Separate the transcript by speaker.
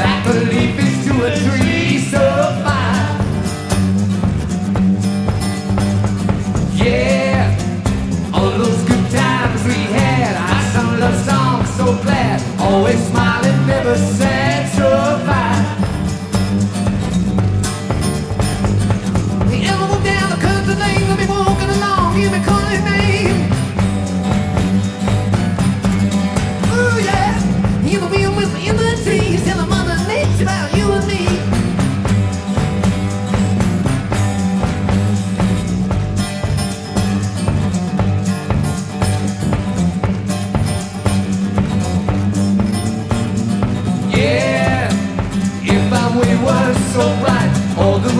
Speaker 1: like a leaf is to a tree, so fine. Yeah, all those good times we had, I love songs so glad, always smile. so bright, all the